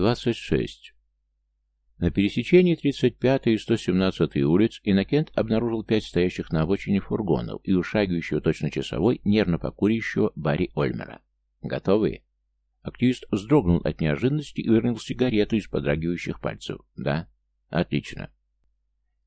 26. На пересечении 35 и 117 улиц Иннокент обнаружил пять стоящих на обочине фургонов и ушагивающего точно часовой, нервно покурящего Барри Ольмера. «Готовы?» Активист вздрогнул от неожиданности и вернул сигарету из подрагивающих пальцев. «Да?» «Отлично».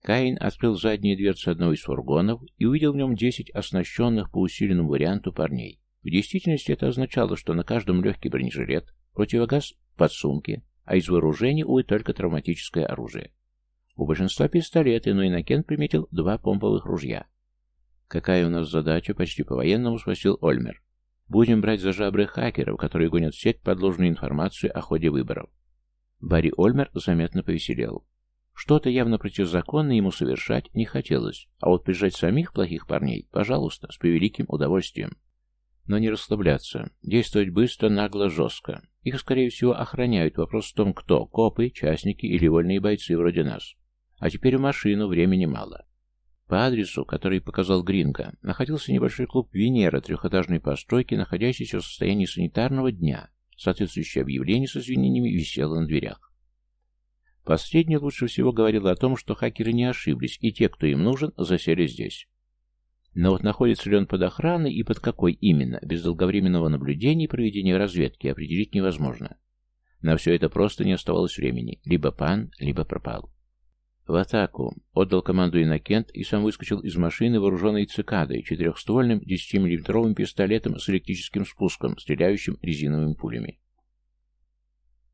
Каин открыл задние дверцы одного из фургонов и увидел в нем десять оснащенных по усиленному варианту парней. В действительности это означало, что на каждом легкий бронежилет, противогаз в подсумке, а из вооружения, увы, только травматическое оружие. У большинства пистолеты, но Иннокент приметил два помповых ружья. «Какая у нас задача?» — почти по-военному спросил Ольмер. Будем брать за жабры хакеров, которые гонят в сеть подложную информацию о ходе выборов. Барри Ольмер заметно повеселел. Что-то явно противозаконное ему совершать не хотелось, а вот прижать самих плохих парней, пожалуйста, с превеликим удовольствием. Но не расслабляться, действовать быстро, нагло, жестко. Их, скорее всего, охраняют. Вопрос в том, кто – копы, частники или вольные бойцы вроде нас. А теперь в машину, времени мало. По адресу, который показал Гринго, находился небольшой клуб «Венера» трехэтажной постройки, находящийся в состоянии санитарного дня. Соответствующее объявление со извинениями висело на дверях. Последнее лучше всего говорило о том, что хакеры не ошиблись, и те, кто им нужен, засели здесь. Но вот находится ли он под охраной и под какой именно, без долговременного наблюдения и проведения разведки, определить невозможно. На все это просто не оставалось времени. Либо пан, либо пропал. «В атаку!» — отдал команду Иннокент и сам выскочил из машины, вооруженной цикадой, четырехствольным 10-миллиметровым пистолетом с электрическим спуском, стреляющим резиновыми пулями.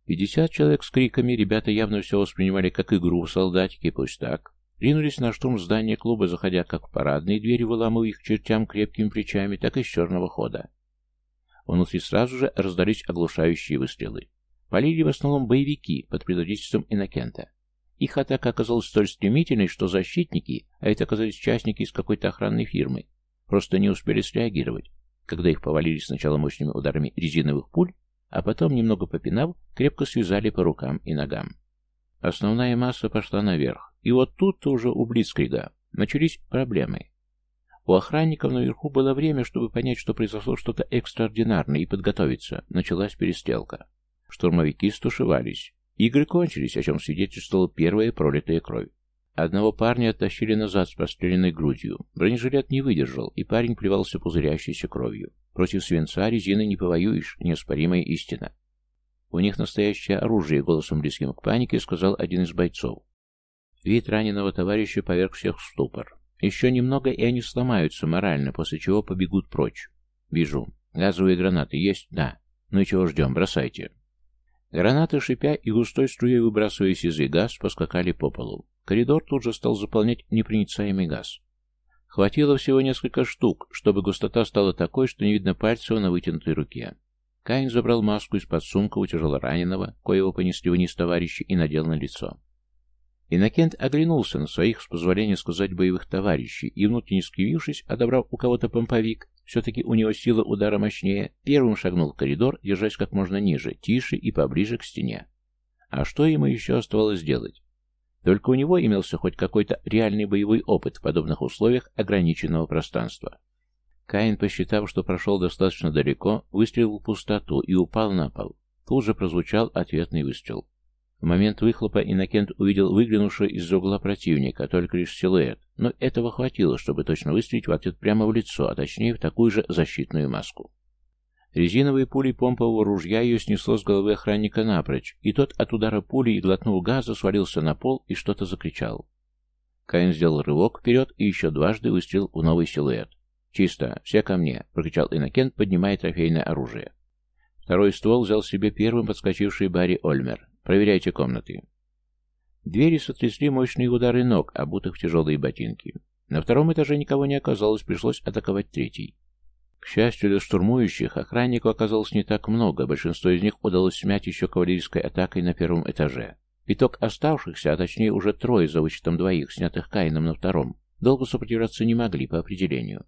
Пятьдесят человек с криками, ребята явно все воспринимали как игру, солдатики, пусть так. Ринулись на штурм здания клуба, заходя как в парадные двери, выламывая их чертям крепкими плечами, так и с черного хода. Внутри сразу же раздались оглушающие выстрелы. Полили в основном боевики под предводительством Иннокента. Их атака оказалась столь стремительной, что защитники, а это оказались частники из какой-то охранной фирмы, просто не успели среагировать, когда их повалили сначала мощными ударами резиновых пуль, а потом, немного попинав, крепко связали по рукам и ногам. Основная масса пошла наверх, и вот тут-то уже у Блицкрига начались проблемы. У охранников наверху было время, чтобы понять, что произошло что-то экстраординарное, и подготовиться. Началась перестрелка. Штурмовики стушевались. Игры кончились, о чем свидетельствовала первая пролитая кровь. Одного парня оттащили назад с простреленной грудью. Бронежилет не выдержал, и парень плевался пузырящейся кровью. Против свинца резины не повоюешь, неоспоримая истина. У них настоящее оружие, голосом близким к панике, сказал один из бойцов. Вид раненого товарища поверг всех в ступор. Еще немного, и они сломаются морально, после чего побегут прочь. Вижу. Газовые гранаты есть? Да. Ну и чего ждем? Бросайте. Гранаты, шипя и густой струей выбрасывая сизый газ, поскакали по полу. Коридор тут же стал заполнять непроницаемый газ. Хватило всего несколько штук, чтобы густота стала такой, что не видно пальцев на вытянутой руке. Каин забрал маску из-под сумка у тяжело раненого, коего понесли вниз товарищи, и надел на лицо. Иннокент оглянулся на своих, с позволения сказать, боевых товарищей, и, внутренне скривившись, одобрав у кого-то помповик, все-таки у него сила удара мощнее. Первым шагнул в коридор, держась как можно ниже, тише и поближе к стене. А что ему еще оставалось делать? Только у него имелся хоть какой-то реальный боевой опыт в подобных условиях ограниченного пространства. Каин, посчитав, что прошел достаточно далеко, выстрелил в пустоту и упал на пол. Тут же прозвучал ответный выстрел. В момент выхлопа Иннокент увидел выглянувшего из-за угла противника, только лишь силуэт, но этого хватило, чтобы точно выстрелить в ответ прямо в лицо, а точнее в такую же защитную маску. Резиновые пули помпового ружья ее снесло с головы охранника напрочь, и тот от удара пули и глотнул газа, свалился на пол и что-то закричал. Каин сделал рывок вперед и еще дважды выстрелил в новый силуэт. «Чисто, все ко мне!» — прокричал Иннокент, поднимая трофейное оружие. Второй ствол взял себе первым подскочивший Барри Ольмер. Проверяйте комнаты. Двери сотрясли мощные удары ног, обутых в тяжелые ботинки. На втором этаже никого не оказалось, пришлось атаковать третий. К счастью для штурмующих, охранников оказалось не так много, большинство из них удалось смять еще кавалерийской атакой на первом этаже. Пяток оставшихся, а точнее уже трое за вычетом двоих, снятых Каином на втором, долго сопротивляться не могли по определению.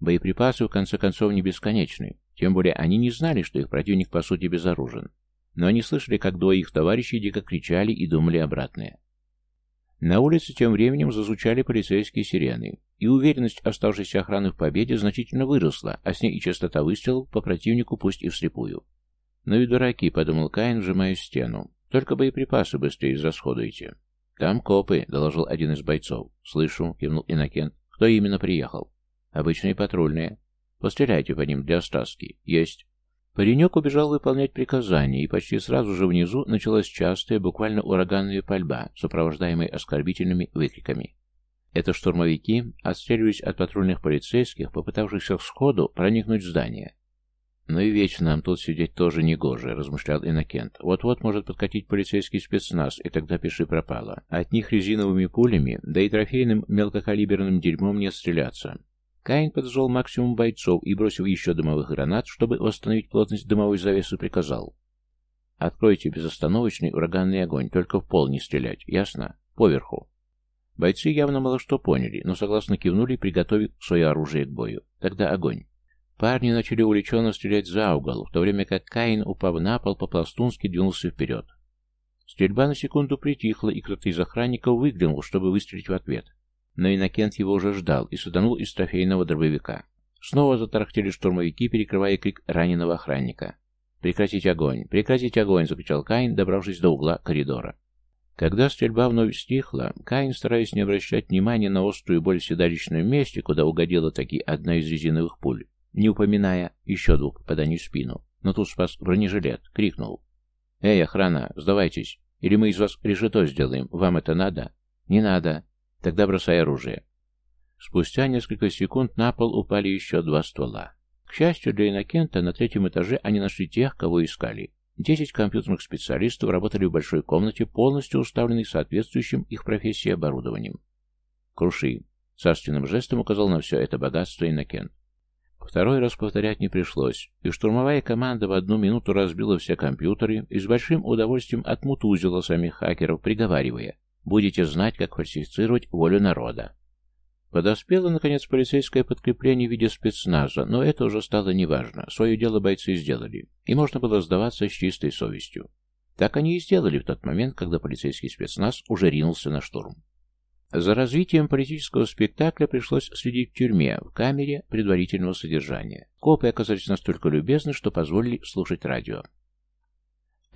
Боеприпасы, в конце концов, не бесконечны, тем более они не знали, что их противник по сути безоружен но они слышали, как двое их товарищей дико кричали и думали обратное. На улице тем временем зазвучали полицейские сирены, и уверенность оставшейся охраны в победе значительно выросла, а с ней и частота выстрелов по противнику, пусть и вслепую. «Ну и дураки», — подумал Каин, сжимая стену. Только боеприпасы быстрее израсходуйте». «Там копы», — доложил один из бойцов. «Слышу», — кивнул Иннокент. «Кто именно приехал?» «Обычные патрульные». «Постреляйте по ним для остаски». «Есть». Паренек убежал выполнять приказания, и почти сразу же внизу началась частая, буквально ураганная пальба, сопровождаемая оскорбительными выкриками. Это штурмовики отстреливались от патрульных полицейских, попытавшихся сходу проникнуть в здание. «Ну и вечно нам тут сидеть тоже негоже», — размышлял Иннокент. «Вот-вот может подкатить полицейский спецназ, и тогда пиши пропало. От них резиновыми пулями, да и трофейным мелкокалиберным дерьмом не отстреляться». Каин подозвал максимум бойцов и, бросив еще дымовых гранат, чтобы восстановить плотность дымовой завесы, приказал. «Откройте безостановочный ураганный огонь, только в пол не стрелять, ясно? Поверху». Бойцы явно мало что поняли, но согласно кивнули, приготовив свое оружие к бою. Тогда огонь. Парни начали увлеченно стрелять за угол, в то время как Каин, упав на пол, по-пластунски двинулся вперед. Стрельба на секунду притихла, и кто-то из охранников выглянул, чтобы выстрелить в ответ. Но Иннокент его уже ждал и саданул из трофейного дробовика. Снова затарахтели штурмовики, перекрывая крик раненого охранника. «Прекратить огонь! Прекратить огонь!» — закричал Каин, добравшись до угла коридора. Когда стрельба вновь стихла, Каин, стараясь не обращать внимания на острую боль в седалищном месте, куда угодила таки одна из резиновых пуль, не упоминая еще двух попаданий в спину. Но тут спас бронежилет, крикнул. «Эй, охрана, сдавайтесь, или мы из вас решето сделаем, вам это надо?» «Не надо. Тогда бросай оружие». Спустя несколько секунд на пол упали еще два ствола. К счастью для Иннокента, на третьем этаже они нашли тех, кого искали. Десять компьютерных специалистов работали в большой комнате, полностью уставленной соответствующим их профессии оборудованием. «Круши!» — царственным жестом указал на все это богатство Иннокент. Второй раз повторять не пришлось, и штурмовая команда в одну минуту разбила все компьютеры и с большим удовольствием отмутузила самих хакеров, приговаривая «Будете знать, как фальсифицировать волю народа». Подоспело, наконец, полицейское подкрепление в виде спецназа, но это уже стало неважно. Свое дело бойцы сделали, и можно было сдаваться с чистой совестью. Так они и сделали в тот момент, когда полицейский спецназ уже ринулся на штурм. За развитием политического спектакля пришлось следить в тюрьме, в камере предварительного содержания. Копы оказались настолько любезны, что позволили слушать радио.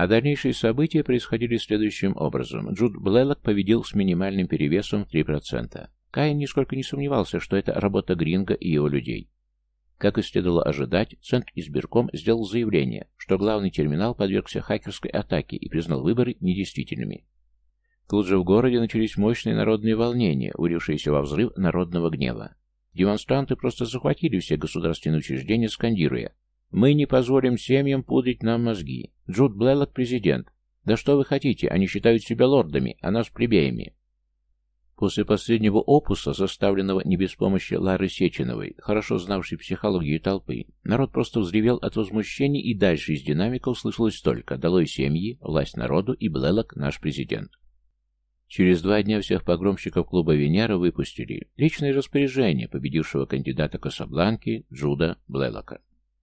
А дальнейшие события происходили следующим образом. Джуд Блэллок победил с минимальным перевесом в 3%. Каин нисколько не сомневался, что это работа Гринга и его людей. Как и следовало ожидать, Центр избирком сделал заявление, что главный терминал подвергся хакерской атаке и признал выборы недействительными. Тут же в городе начались мощные народные волнения, улившиеся во взрыв народного гнева. Демонстранты просто захватили все государственные учреждения, скандируя «Мы не позволим семьям пудрить нам мозги. Джуд Блэллок президент. Да что вы хотите, они считают себя лордами, а нас плебеями». После последнего опуса, составленного не без помощи Лары Сеченовой, хорошо знавшей психологию толпы, народ просто взревел от возмущения, и дальше из динамиков слышалось только «Долой семьи», «Власть народу» и «Блэлок наш президент». Через два дня всех погромщиков клуба Венера выпустили. Личное распоряжение победившего кандидата Касабланки Джуда Блэлока.